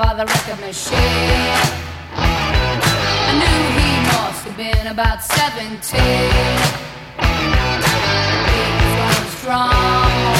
by the record machine. I knew he must have been about 17. He was strong,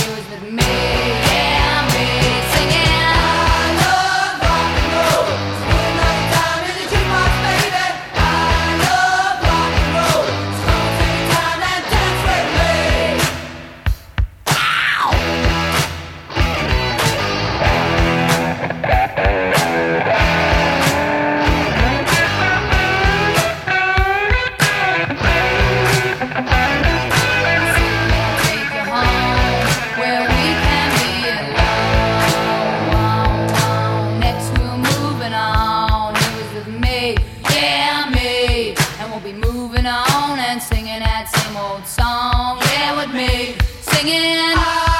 and singing that same old song. Yeah, with me, singing. I